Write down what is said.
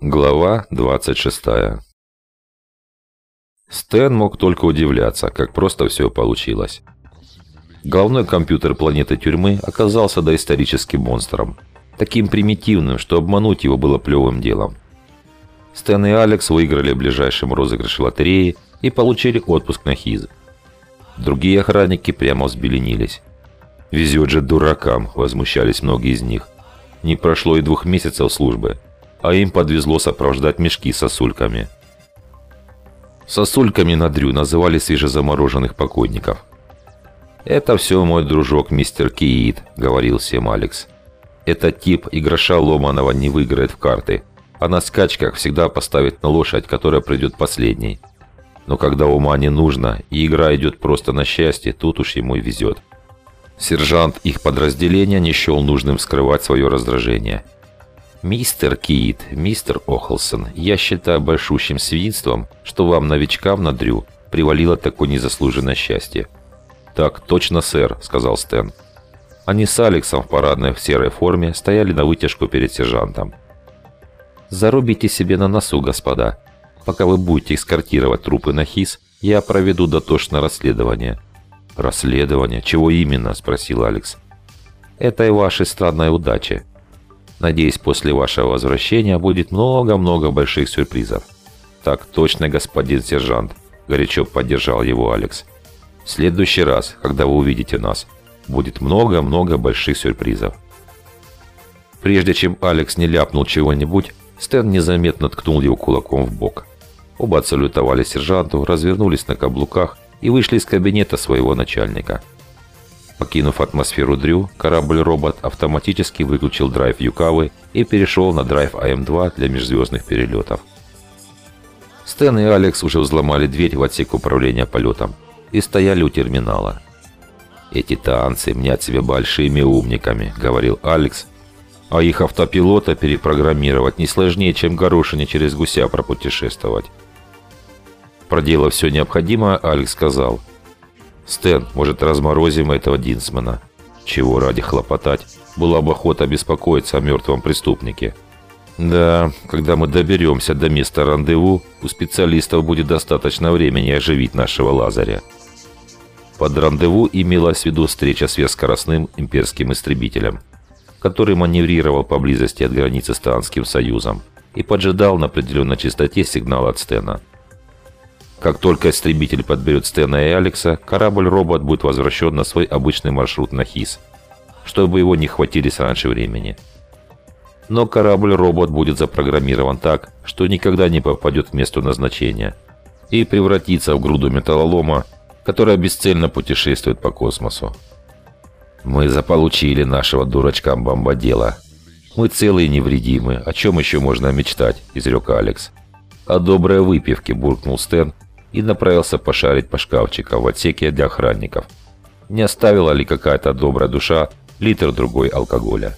Глава 26 Стэн мог только удивляться, как просто все получилось. Головной компьютер планеты тюрьмы оказался доисторическим монстром. Таким примитивным, что обмануть его было плевым делом. Стэн и Алекс выиграли в ближайшем розыгрыше лотереи и получили отпуск на ХИЗ. Другие охранники прямо взбеленились. «Везет же дуракам», – возмущались многие из них. Не прошло и двух месяцев службы, а им подвезло сопровождать мешки с сосульками. Сосульками на дрю называли свежезамороженных покойников. «Это все мой дружок мистер Киит», — говорил всем Алекс. «Этот тип и гроша ломаного не выиграет в карты, а на скачках всегда поставит на лошадь, которая придет последней. Но когда ума не нужно, и игра идет просто на счастье, тут уж ему и везет». Сержант их подразделения не счел нужным скрывать свое раздражение. «Мистер Кит, мистер Охолсон, я считаю большущим свинством, что вам, новичкам на дрю, привалило такое незаслуженное счастье». «Так точно, сэр», — сказал Стэн. Они с Алексом в парадной в серой форме стояли на вытяжку перед сержантом. «Зарубите себе на носу, господа. Пока вы будете эскортировать трупы на ХИС, я проведу дотошное расследование. «Расследование? Чего именно?» – спросил Алекс. «Это и вашей странной удачи. Надеюсь, после вашего возвращения будет много-много больших сюрпризов». «Так точно, господин сержант», – горячо поддержал его Алекс. «В следующий раз, когда вы увидите нас, будет много-много больших сюрпризов». Прежде чем Алекс не ляпнул чего-нибудь, Стэн незаметно ткнул его кулаком в бок. Оба отсалютовали сержанту, развернулись на каблуках – и вышли из кабинета своего начальника. Покинув атмосферу Дрю, корабль-робот автоматически выключил драйв Юкавы и перешел на драйв АМ-2 для межзвездных перелетов. Стэн и Алекс уже взломали дверь в отсек управления полетом и стояли у терминала. «Эти танцы мнят себя большими умниками», — говорил Алекс, «а их автопилота перепрограммировать не сложнее, чем горошине через гуся пропутешествовать». Проделав все необходимое, Алекс сказал. «Стэн, может, разморозим этого Динсмана?» Чего ради хлопотать? Была бы охота беспокоиться о мертвом преступнике. Да, когда мы доберемся до места рандеву, у специалистов будет достаточно времени оживить нашего Лазаря. Под рандеву имелась в виду встреча с сверхскоростным имперским истребителем, который маневрировал поблизости от границы с Таанским Союзом и поджидал на определенной частоте сигнала от Стена – как только истребитель подберет Стена и Алекса, корабль-робот будет возвращен на свой обычный маршрут на Хис, чтобы его не хватились раньше времени. Но корабль-робот будет запрограммирован так, что никогда не попадет к месту назначения и превратится в груду металлолома, которая бесцельно путешествует по космосу. «Мы заполучили нашего дурачка-бомбодела. Мы целые и невредимы. О чем еще можно мечтать?» – изрек Алекс. «О доброй выпивке», – буркнул Стэн, и направился пошарить по шкафчикам в отсеке для охранников. Не оставила ли какая-то добрая душа литр другой алкоголя?